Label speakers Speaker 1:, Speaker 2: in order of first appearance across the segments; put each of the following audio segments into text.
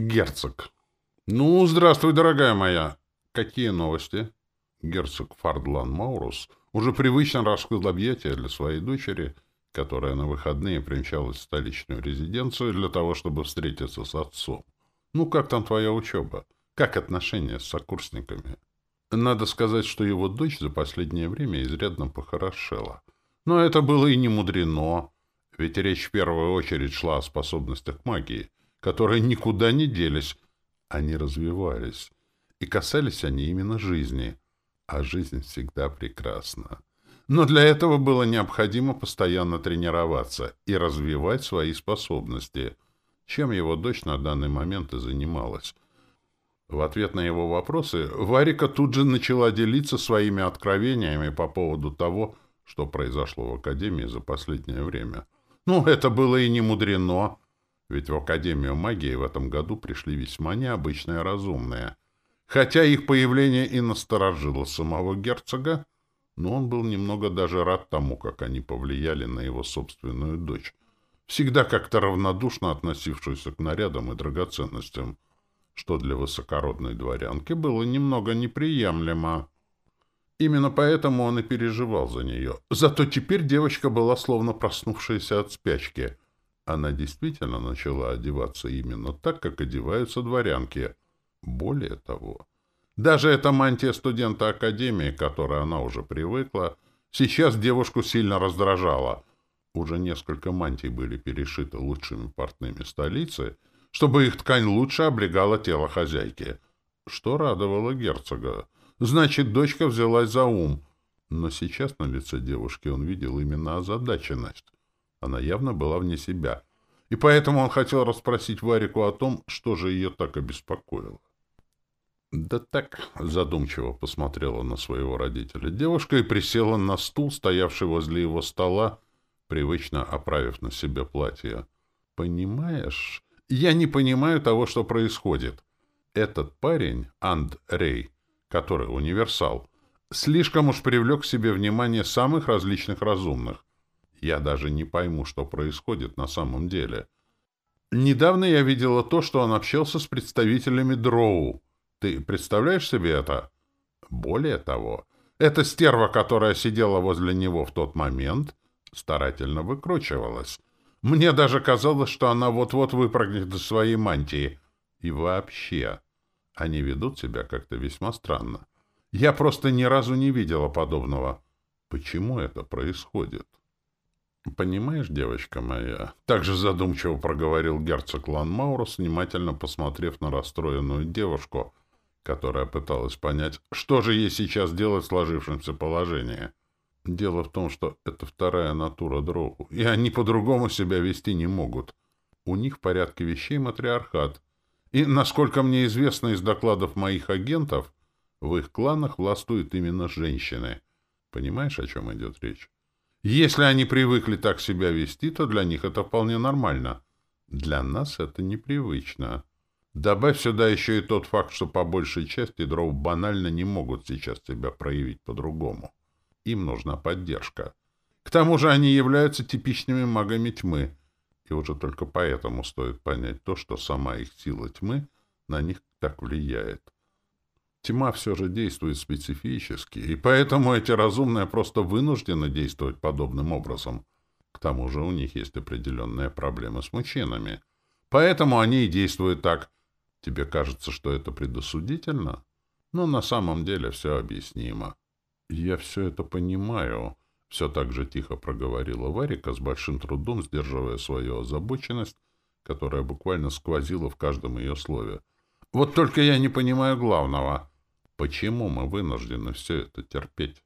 Speaker 1: Герцог. Ну, здравствуй, дорогая моя. Какие новости? Герцог Фардлан Маурус уже привычно раскрыл объятия для своей дочери, которая на выходные примчалась в столичную резиденцию для того, чтобы встретиться с отцом. Ну, как там твоя учеба? Как отношения с сокурсниками? Надо сказать, что его дочь за последнее время изрядно похорошела. Но это было и не мудрено, ведь речь в первую очередь шла о способностях магии, которые никуда не делись, они развивались. И касались они именно жизни. А жизнь всегда прекрасна. Но для этого было необходимо постоянно тренироваться и развивать свои способности, чем его дочь на данный момент и занималась. В ответ на его вопросы Варика тут же начала делиться своими откровениями по поводу того, что произошло в Академии за последнее время. Ну, это было и не мудрено, ведь в Академию магии в этом году пришли весьма необычные разумные. Хотя их появление и насторожило самого герцога, но он был немного даже рад тому, как они повлияли на его собственную дочь, всегда как-то равнодушно относившуюся к нарядам и драгоценностям, что для высокородной дворянки было немного неприемлемо. Именно поэтому он и переживал за нее. Зато теперь девочка была словно проснувшаяся от спячки. Она действительно начала одеваться именно так, как одеваются дворянки. Более того, даже эта мантия студента Академии, к которой она уже привыкла, сейчас девушку сильно раздражала. Уже несколько мантий были перешиты лучшими портными столицы, чтобы их ткань лучше облегала тело хозяйки, что радовало герцога. Значит, дочка взялась за ум. Но сейчас на лице девушки он видел именно озадаченность. Она явно была вне себя. И поэтому он хотел расспросить Варику о том, что же ее так обеспокоило. «Да так», — задумчиво посмотрела на своего родителя девушка и присела на стул, стоявший возле его стола, привычно оправив на себе платье. «Понимаешь, я не понимаю того, что происходит. Этот парень, Андрей, который универсал, слишком уж привлек к себе внимание самых различных разумных. Я даже не пойму, что происходит на самом деле. Недавно я видела то, что он общался с представителями Дроу. Ты представляешь себе это? Более того, эта стерва, которая сидела возле него в тот момент, старательно выкручивалась. Мне даже казалось, что она вот-вот выпрыгнет из своей мантии. И вообще... Они ведут себя как-то весьма странно. Я просто ни разу не видела подобного. Почему это происходит? «Понимаешь, девочка моя...» Также задумчиво проговорил герцог Ланмаурус, внимательно посмотрев на расстроенную девушку, которая пыталась понять, что же ей сейчас делать в сложившемся положении. Дело в том, что это вторая натура дроу, и они по-другому себя вести не могут. У них в порядке вещей матриархат, и, насколько мне известно из докладов моих агентов, в их кланах властвуют именно женщины. Понимаешь, о чем идет речь? Если они привыкли так себя вести, то для них это вполне нормально. Для нас это непривычно. Добавь сюда еще и тот факт, что по большей части дров банально не могут сейчас себя проявить по-другому. Им нужна поддержка. К тому же они являются типичными магами тьмы — и уже только поэтому стоит понять то, что сама их сила тьмы на них так влияет. Тьма все же действует специфически, и поэтому эти разумные просто вынуждены действовать подобным образом. К тому же у них есть определенные проблемы с мужчинами. Поэтому они и действуют так. Тебе кажется, что это предосудительно? Но на самом деле все объяснимо. Я все это понимаю, все так же тихо проговорила Варика, с большим трудом сдерживая свою озабоченность, которая буквально сквозила в каждом ее слове. «Вот только я не понимаю главного. Почему мы вынуждены все это терпеть?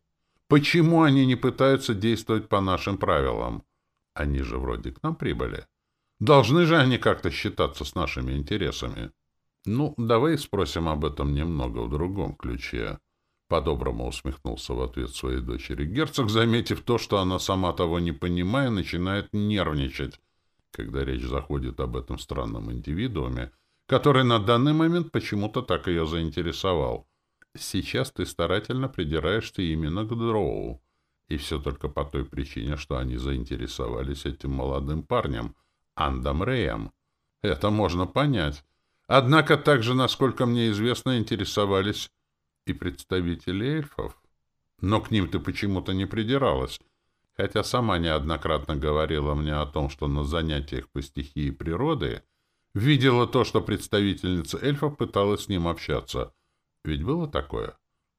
Speaker 1: Почему они не пытаются действовать по нашим правилам? Они же вроде к нам прибыли. Должны же они как-то считаться с нашими интересами?» «Ну, давай спросим об этом немного в другом ключе». По-доброму усмехнулся в ответ своей дочери герцог, заметив то, что она, сама того не понимая, начинает нервничать, когда речь заходит об этом странном индивидууме, который на данный момент почему-то так ее заинтересовал. Сейчас ты старательно придираешься именно к Дроу, и все только по той причине, что они заинтересовались этим молодым парнем, Андом Рэем. Это можно понять. Однако также, насколько мне известно, интересовались и представители эльфов. Но к ним ты почему-то не придиралась, хотя сама неоднократно говорила мне о том, что на занятиях по стихии природы видела то, что представительница эльфов пыталась с ним общаться. Ведь было такое?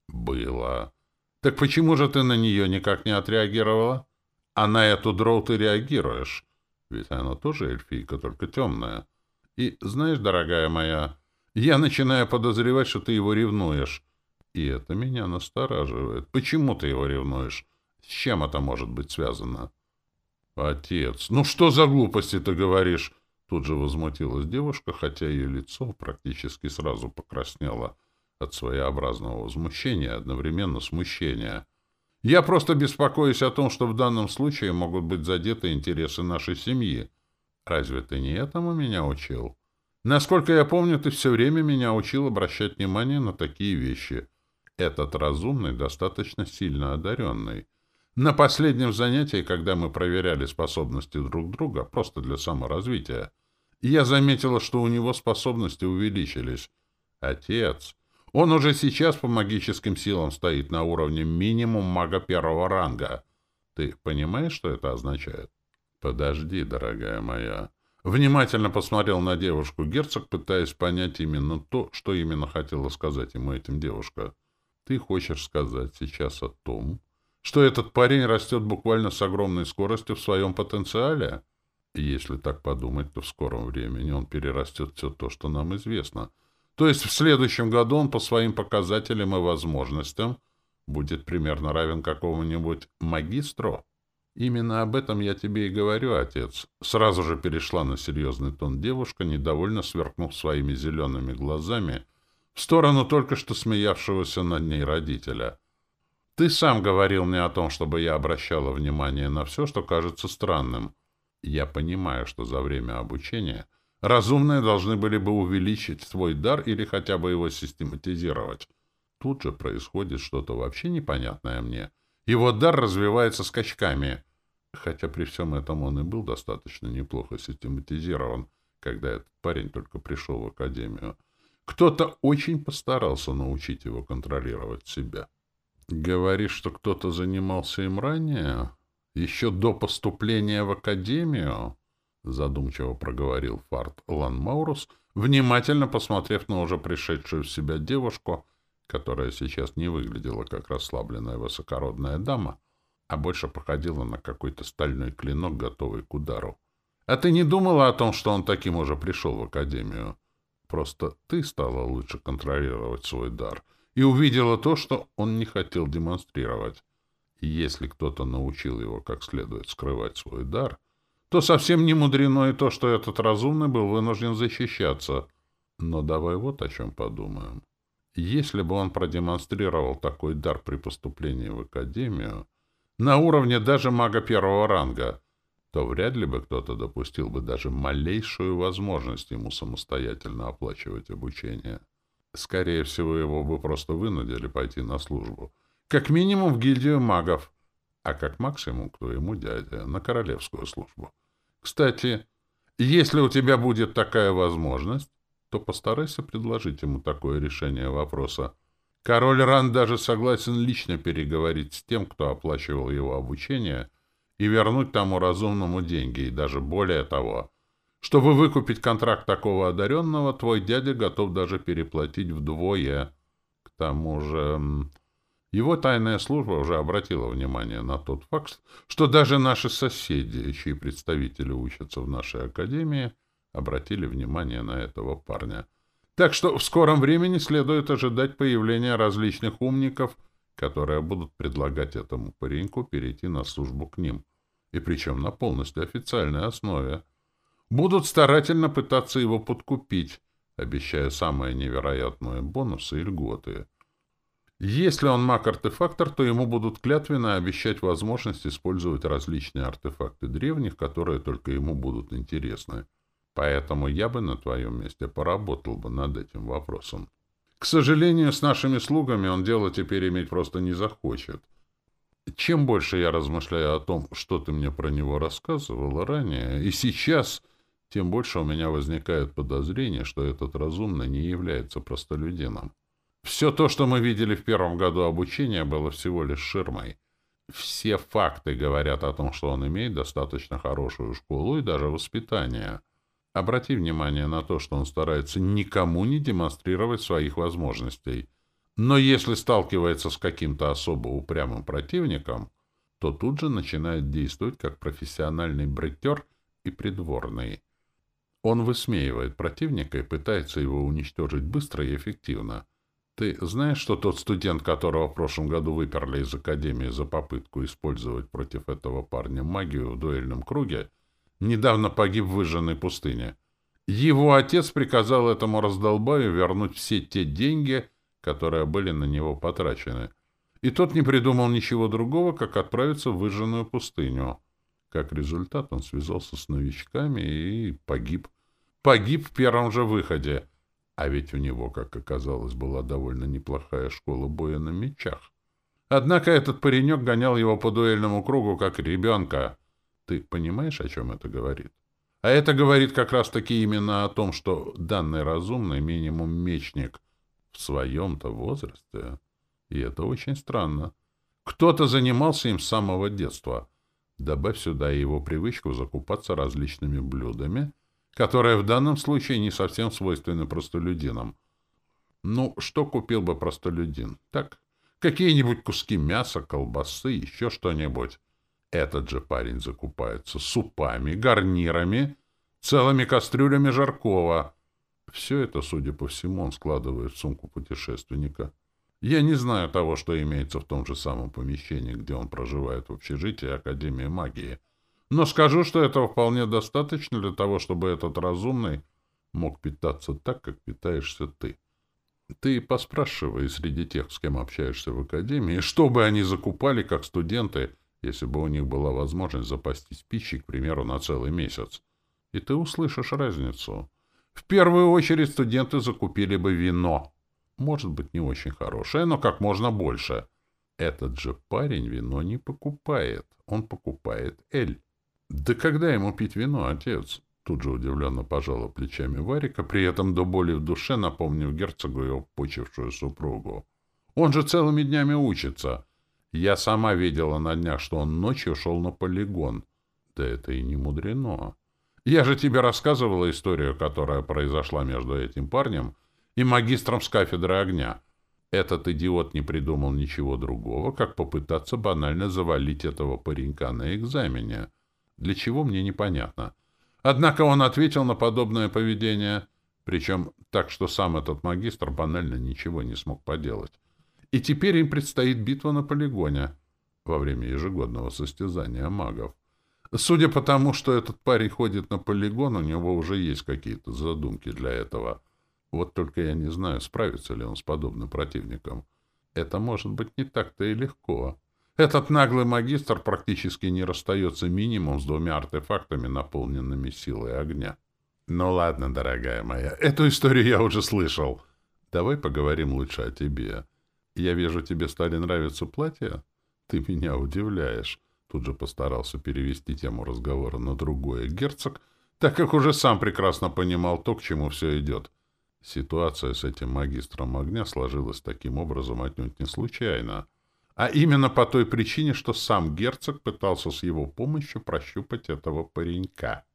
Speaker 1: Было. Так почему же ты на нее никак не отреагировала? А на эту дроу ты реагируешь. Ведь она тоже эльфийка, только темная. И, знаешь, дорогая моя, я начинаю подозревать, что ты его ревнуешь. И это меня настораживает. Почему ты его ревнуешь? С чем это может быть связано? Отец, ну что за глупости ты говоришь? Тут же возмутилась девушка, хотя ее лицо практически сразу покраснело от своеобразного возмущения, одновременно смущения. Я просто беспокоюсь о том, что в данном случае могут быть задеты интересы нашей семьи. Разве ты не этому меня учил? Насколько я помню, ты все время меня учил обращать внимание на такие вещи. Этот разумный достаточно сильно одаренный. На последнем занятии, когда мы проверяли способности друг друга, просто для саморазвития, я заметила, что у него способности увеличились. Отец, он уже сейчас по магическим силам стоит на уровне минимум мага первого ранга. Ты понимаешь, что это означает? Подожди, дорогая моя. Внимательно посмотрел на девушку герцог, пытаясь понять именно то, что именно хотела сказать ему этим девушка. Ты хочешь сказать сейчас о том, что этот парень растет буквально с огромной скоростью в своем потенциале? Если так подумать, то в скором времени он перерастет все то, что нам известно. То есть в следующем году он по своим показателям и возможностям будет примерно равен какому-нибудь магистру? Именно об этом я тебе и говорю, отец. Сразу же перешла на серьезный тон девушка, недовольно сверкнув своими зелеными глазами — в сторону только что смеявшегося над ней родителя. «Ты сам говорил мне о том, чтобы я обращала внимание на все, что кажется странным. Я понимаю, что за время обучения разумные должны были бы увеличить свой дар или хотя бы его систематизировать. Тут же происходит что-то вообще непонятное мне. Его дар развивается скачками» хотя при всем этом он и был достаточно неплохо систематизирован, когда этот парень только пришел в академию. Кто-то очень постарался научить его контролировать себя. Говоришь, что кто-то занимался им ранее? Еще до поступления в академию? Задумчиво проговорил Фарт Ланмаурус, внимательно посмотрев на уже пришедшую в себя девушку, которая сейчас не выглядела как расслабленная высокородная дама, а больше походила на какой-то стальной клинок, готовый к удару. А ты не думала о том, что он таким уже пришел в академию? Просто ты стала лучше контролировать свой дар и увидела то, что он не хотел демонстрировать. И если кто-то научил его как следует скрывать свой дар, то совсем не мудрено и то, что этот разумный был вынужден защищаться. Но давай вот о чем подумаем. Если бы он продемонстрировал такой дар при поступлении в Академию, на уровне даже мага первого ранга, то вряд ли бы кто-то допустил бы даже малейшую возможность ему самостоятельно оплачивать обучение. Скорее всего, его бы просто вынудили пойти на службу. Как минимум в гильдию магов, а как максимум к твоему дяде, на королевскую службу. Кстати, если у тебя будет такая возможность, то постарайся предложить ему такое решение вопроса. Король Ран даже согласен лично переговорить с тем, кто оплачивал его обучение, и вернуть тому разумному деньги, и даже более того. Чтобы выкупить контракт такого одаренного, твой дядя готов даже переплатить вдвое. К тому же... Его тайная служба уже обратила внимание на тот факт, что даже наши соседи, чьи представители учатся в нашей академии, обратили внимание на этого парня. Так что в скором времени следует ожидать появления различных умников, которые будут предлагать этому пареньку перейти на службу к ним, и причем на полностью официальной основе. Будут старательно пытаться его подкупить, обещая самые невероятные бонусы и льготы. Если он маг-артефактор, то ему будут клятвенно обещать возможность использовать различные артефакты древних, которые только ему будут интересны. Поэтому я бы на твоем месте поработал бы над этим вопросом. К сожалению, с нашими слугами он дело теперь иметь просто не захочет. Чем больше я размышляю о том, что ты мне про него рассказывала ранее, и сейчас, тем больше у меня возникает подозрение, что этот разумный не является простолюдином. Все то, что мы видели в первом году обучения, было всего лишь ширмой. Все факты говорят о том, что он имеет достаточно хорошую школу и даже воспитание. Обрати внимание на то, что он старается никому не демонстрировать своих возможностей. Но если сталкивается с каким-то особо упрямым противником, то тут же начинает действовать как профессиональный бритер и придворный. Он высмеивает противника и пытается его уничтожить быстро и эффективно. Ты знаешь, что тот студент, которого в прошлом году выперли из академии за попытку использовать против этого парня магию в дуэльном круге, недавно погиб в выжженной пустыне? Его отец приказал этому раздолбаю вернуть все те деньги, которые были на него потрачены. И тот не придумал ничего другого, как отправиться в выжженную пустыню. Как результат, он связался с новичками и погиб. Погиб в первом же выходе — а ведь у него, как оказалось, была довольно неплохая школа боя на мечах. Однако этот паренек гонял его по дуэльному кругу, как ребенка. Ты понимаешь, о чем это говорит? А это говорит как раз-таки именно о том, что данный разумный минимум мечник в своем-то возрасте. И это очень странно. Кто-то занимался им с самого детства. Добавь сюда его привычку закупаться различными блюдами — которая в данном случае не совсем свойственна простолюдинам. Ну, что купил бы простолюдин? Так, какие-нибудь куски мяса, колбасы, еще что-нибудь. Этот же парень закупается супами, гарнирами, целыми кастрюлями жаркого. Все это, судя по всему, он складывает в сумку путешественника. Я не знаю того, что имеется в том же самом помещении, где он проживает в общежитии Академии магии — но скажу, что этого вполне достаточно для того, чтобы этот разумный мог питаться так, как питаешься ты. Ты поспрашивай среди тех, с кем общаешься в академии, что бы они закупали как студенты, если бы у них была возможность запастись пищей, к примеру, на целый месяц. И ты услышишь разницу. В первую очередь студенты закупили бы вино. Может быть, не очень хорошее, но как можно больше. Этот же парень вино не покупает. Он покупает эль. «Да когда ему пить вино, отец?» Тут же удивленно пожала плечами Варика, при этом до боли в душе напомнив герцогу его почившую супругу. «Он же целыми днями учится. Я сама видела на днях, что он ночью шел на полигон. Да это и не мудрено. Я же тебе рассказывала историю, которая произошла между этим парнем и магистром с кафедры огня. Этот идиот не придумал ничего другого, как попытаться банально завалить этого паренька на экзамене». Для чего, мне непонятно. Однако он ответил на подобное поведение, причем так, что сам этот магистр банально ничего не смог поделать. И теперь им предстоит битва на полигоне во время ежегодного состязания магов. Судя по тому, что этот парень ходит на полигон, у него уже есть какие-то задумки для этого. Вот только я не знаю, справится ли он с подобным противником. Это может быть не так-то и легко. Этот наглый магистр практически не расстается минимум с двумя артефактами, наполненными силой огня. Ну ладно, дорогая моя, эту историю я уже слышал. Давай поговорим лучше о тебе. Я вижу, тебе стали нравиться платья? Ты меня удивляешь. Тут же постарался перевести тему разговора на другое герцог, так как уже сам прекрасно понимал то, к чему все идет. Ситуация с этим магистром огня сложилась таким образом отнюдь не случайно а именно по той причине, что сам герцог пытался с его помощью прощупать этого паренька.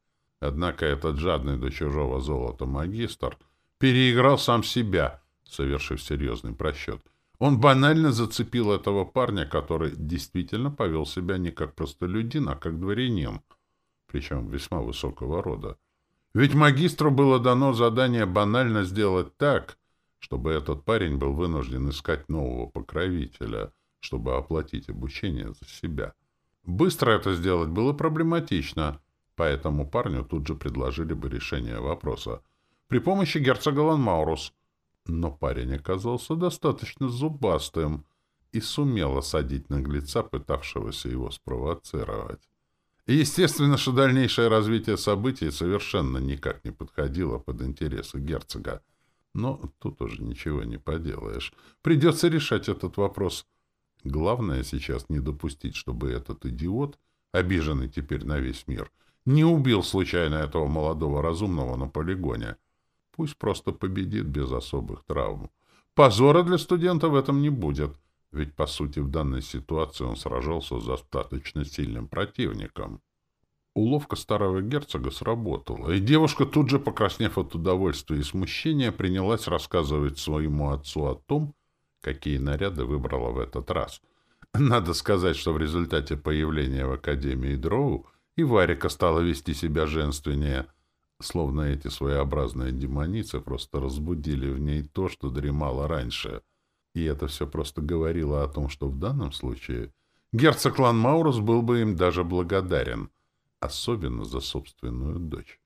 Speaker 1: Однако этот жадный до чужого золота магистр переиграл сам себя, совершив серьезный просчет. Он банально зацепил этого парня, который действительно повел себя не как простолюдин, а как дворянин, причем весьма высокого рода. Ведь магистру было дано задание банально сделать так, чтобы этот парень был вынужден искать нового покровителя — чтобы оплатить обучение за себя. Быстро это сделать было проблематично, поэтому парню тут же предложили бы решение вопроса при помощи герцога Ланмаурус. Но парень оказался достаточно зубастым и сумел осадить наглеца, пытавшегося его спровоцировать. И естественно, что дальнейшее развитие событий совершенно никак не подходило под интересы герцога. Но тут уже ничего не поделаешь. Придется решать этот вопрос — Главное сейчас не допустить, чтобы этот идиот, обиженный теперь на весь мир, не убил случайно этого молодого разумного на полигоне. Пусть просто победит без особых травм. Позора для студента в этом не будет, ведь, по сути, в данной ситуации он сражался с достаточно сильным противником. Уловка старого герцога сработала, и девушка, тут же покраснев от удовольствия и смущения, принялась рассказывать своему отцу о том, какие наряды выбрала в этот раз. Надо сказать, что в результате появления в Академии Дроу и Варика стала вести себя женственнее, словно эти своеобразные демоницы просто разбудили в ней то, что дремало раньше. И это все просто говорило о том, что в данном случае герцог Лан Маурус был бы им даже благодарен — особенно за собственную дочь.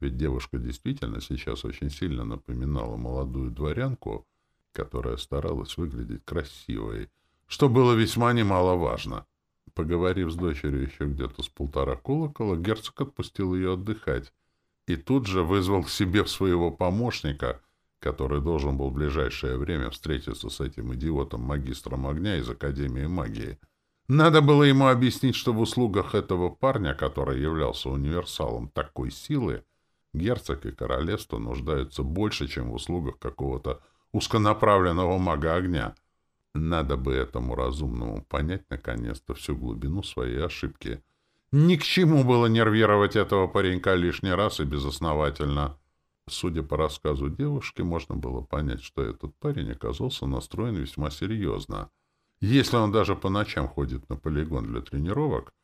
Speaker 1: Ведь девушка действительно сейчас очень сильно напоминала молодую дворянку, которая старалась выглядеть красивой, что было весьма немаловажно. Поговорив с дочерью еще где-то с полтора колокола, герцог отпустил ее отдыхать и тут же вызвал к себе своего помощника, который должен был в ближайшее время встретиться с этим идиотом-магистром огня из Академии магии — надо было ему объяснить, что в услугах этого парня, который являлся универсалом такой силы, герцог и королевство нуждаются больше, чем в услугах какого-то узконаправленного мага огня. Надо бы этому разумному понять наконец-то всю глубину своей ошибки. Ни к чему было нервировать этого паренька лишний раз и безосновательно. Судя по рассказу девушки, можно было понять, что этот парень оказался настроен весьма серьезно — если он даже по ночам ходит на полигон для тренировок,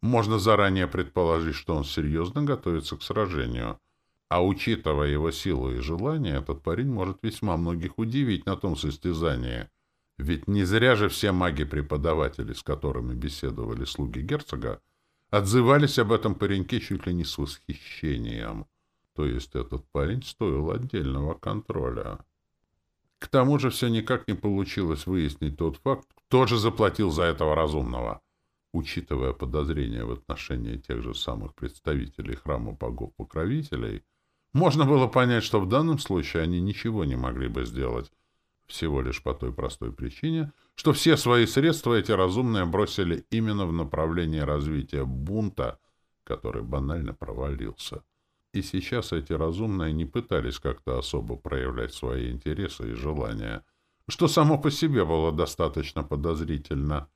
Speaker 1: можно заранее предположить, что он серьезно готовится к сражению. А учитывая его силу и желание, этот парень может весьма многих удивить на том состязании. Ведь не зря же все маги-преподаватели, с которыми беседовали слуги герцога, отзывались об этом пареньке чуть ли не с восхищением. То есть этот парень стоил отдельного контроля. К тому же все никак не получилось выяснить тот факт, кто же заплатил за этого разумного. Учитывая подозрения в отношении тех же самых представителей храма богов-покровителей, можно было понять, что в данном случае они ничего не могли бы сделать, всего лишь по той простой причине, что все свои средства эти разумные бросили именно в направлении развития бунта, который банально провалился. И сейчас эти разумные не пытались как-то особо проявлять свои интересы и желания, что само по себе было достаточно подозрительно.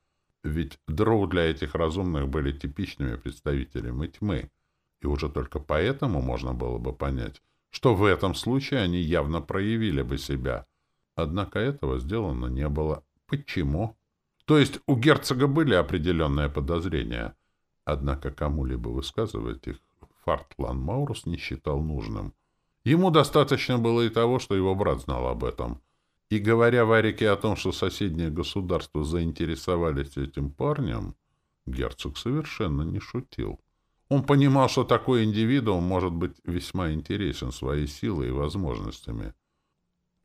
Speaker 1: Ведь дроу для этих разумных были типичными представителями тьмы, и уже только поэтому можно было бы понять, что в этом случае они явно проявили бы себя. Однако этого сделано не было. Почему? То есть у герцога были определенные подозрения, однако кому-либо высказывать их Фартлан Маурус не считал нужным. Ему достаточно было и того, что его брат знал об этом. И говоря Варике о том, что соседние государства заинтересовались этим парнем, герцог совершенно не шутил. Он понимал, что такой индивидуум может быть весьма интересен своей силой и возможностями.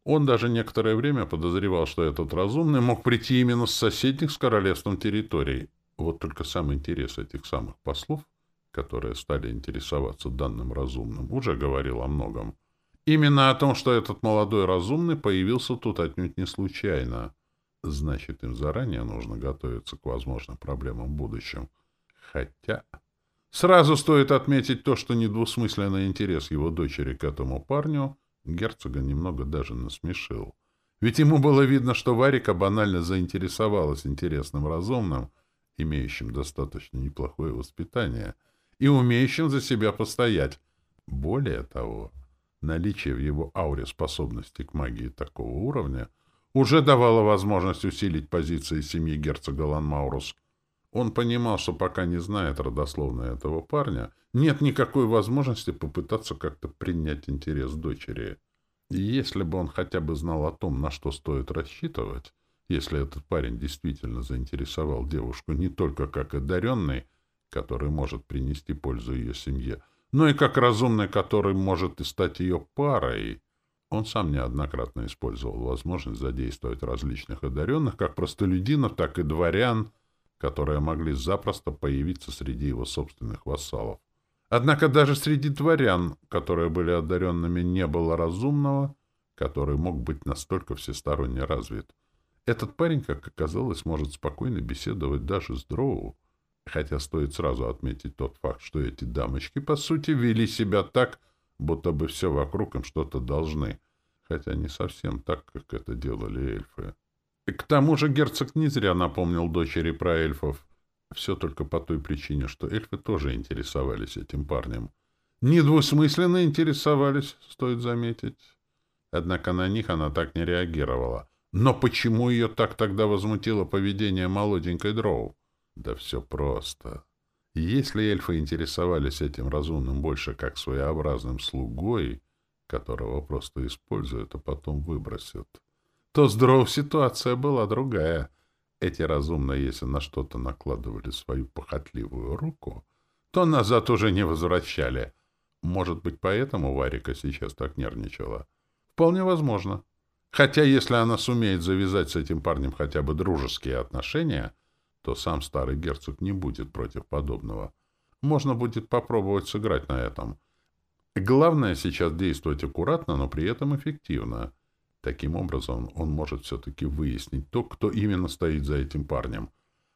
Speaker 1: Он даже некоторое время подозревал, что этот разумный мог прийти именно с соседних с королевством территорий. Вот только сам интерес этих самых послов — которые стали интересоваться данным разумным, уже говорил о многом. Именно о том, что этот молодой разумный появился тут отнюдь не случайно. Значит, им заранее нужно готовиться к возможным проблемам в будущем. Хотя... Сразу стоит отметить то, что недвусмысленный интерес его дочери к этому парню герцога немного даже насмешил. Ведь ему было видно, что Варика банально заинтересовалась интересным разумным, имеющим достаточно неплохое воспитание — и умеющим за себя постоять. Более того, наличие в его ауре способности к магии такого уровня уже давало возможность усилить позиции семьи герцога Ланмаурус. Он понимал, что пока не знает родословной этого парня, нет никакой возможности попытаться как-то принять интерес дочери. И если бы он хотя бы знал о том, на что стоит рассчитывать, если этот парень действительно заинтересовал девушку не только как одаренный, который может принести пользу ее семье, но и как разумный, который может и стать ее парой. Он сам неоднократно использовал возможность задействовать различных одаренных, как простолюдинов, так и дворян, которые могли запросто появиться среди его собственных вассалов. Однако даже среди дворян, которые были одаренными, не было разумного, который мог быть настолько всесторонне развит. Этот парень, как оказалось, может спокойно беседовать даже с дроу, Хотя стоит сразу отметить тот факт, что эти дамочки, по сути, вели себя так, будто бы все вокруг им что-то должны, хотя не совсем так, как это делали эльфы. К тому же герцог не зря напомнил дочери про эльфов. Все только по той причине, что эльфы тоже интересовались этим парнем. Недвусмысленно интересовались, стоит заметить. Однако на них она так не реагировала. Но почему ее так тогда возмутило поведение молоденькой дроу? Да все просто. Если эльфы интересовались этим разумным больше как своеобразным слугой, которого просто используют, а потом выбросят, то с дроу ситуация была другая. Эти разумные, если на что-то накладывали свою похотливую руку, то назад уже не возвращали. Может быть, поэтому Варика сейчас так нервничала? Вполне возможно. Хотя, если она сумеет завязать с этим парнем хотя бы дружеские отношения, то сам старый герцог не будет против подобного. Можно будет попробовать сыграть на этом. Главное сейчас действовать аккуратно, но при этом эффективно. Таким образом, он может все-таки выяснить то, кто именно стоит за этим парнем,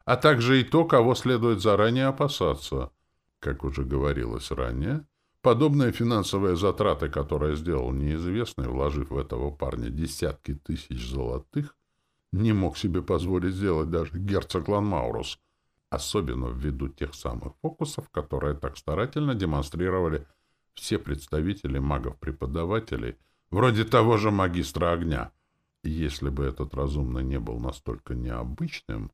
Speaker 1: а также и то, кого следует заранее опасаться. Как уже говорилось ранее, подобные финансовые затраты, которые сделал неизвестный, вложив в этого парня десятки тысяч золотых, не мог себе позволить сделать даже герцог Ланмаурус, особенно ввиду тех самых фокусов, которые так старательно демонстрировали все представители магов-преподавателей, вроде того же магистра огня. если бы этот разумный не был настолько необычным,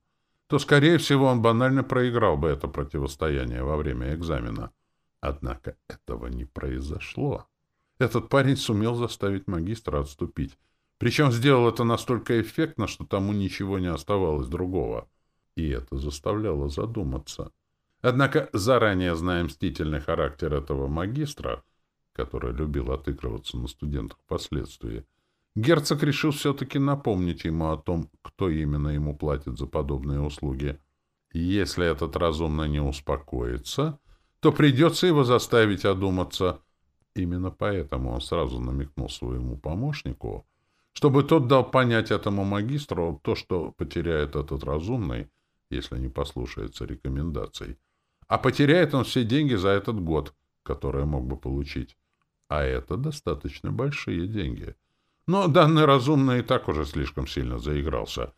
Speaker 1: то, скорее всего, он банально проиграл бы это противостояние во время экзамена. Однако этого не произошло. Этот парень сумел заставить магистра отступить, причем сделал это настолько эффектно, что тому ничего не оставалось другого. И это заставляло задуматься. Однако, заранее зная мстительный характер этого магистра, который любил отыгрываться на студентах впоследствии, герцог решил все-таки напомнить ему о том, кто именно ему платит за подобные услуги. Если этот разумно не успокоится, то придется его заставить одуматься. Именно поэтому он сразу намекнул своему помощнику — чтобы тот дал понять этому магистру то, что потеряет этот разумный, если не послушается рекомендаций. А потеряет он все деньги за этот год, которые мог бы получить. А это достаточно большие деньги. Но данный разумный и так уже слишком сильно заигрался,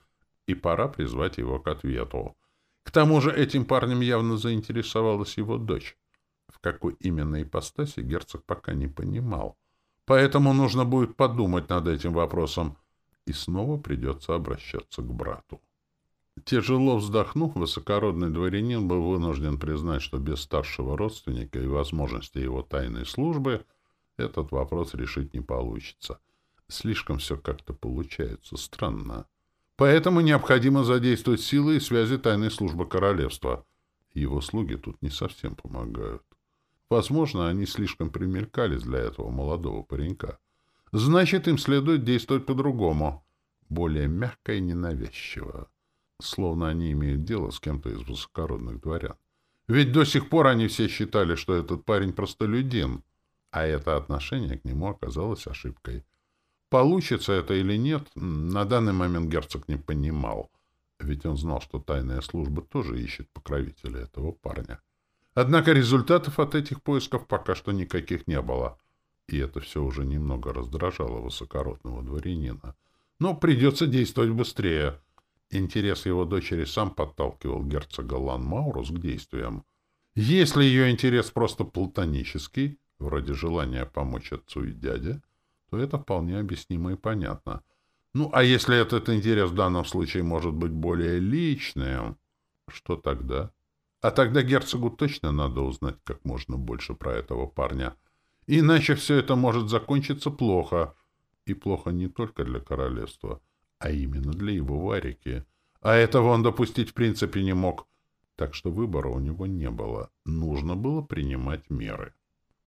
Speaker 1: и пора призвать его к ответу. К тому же этим парнем явно заинтересовалась его дочь. В какой именно ипостаси герцог пока не понимал. Поэтому нужно будет подумать над этим вопросом. И снова придется обращаться к брату. Тяжело вздохнув, высокородный дворянин был вынужден признать, что без старшего родственника и возможности его тайной службы этот вопрос решить не получится. Слишком все как-то получается странно. Поэтому необходимо задействовать силы и связи тайной службы королевства. Его слуги тут не совсем помогают. Возможно, они слишком примелькались для этого молодого паренька. Значит, им следует действовать по-другому, более мягко и ненавязчиво. Словно они имеют дело с кем-то из высокородных дворян. Ведь до сих пор они все считали, что этот парень простолюдин, а это отношение к нему оказалось ошибкой. Получится это или нет, на данный момент герцог не понимал, ведь он знал, что тайная служба тоже ищет покровителя этого парня. Однако результатов от этих поисков пока что никаких не было. И это все уже немного раздражало высокородного дворянина. Но придется действовать быстрее. Интерес его дочери сам подталкивал герцога Лан-Маурус к действиям. Если ее интерес просто платонический, вроде желания помочь отцу и дяде, то это вполне объяснимо и понятно. Ну, а если этот интерес в данном случае может быть более личным, что тогда? А тогда герцогу точно надо узнать как можно больше про этого парня. Иначе все это может закончиться плохо. И плохо не только для королевства, а именно для его варики. А этого он допустить в принципе не мог. Так что выбора у него не было. Нужно было принимать меры.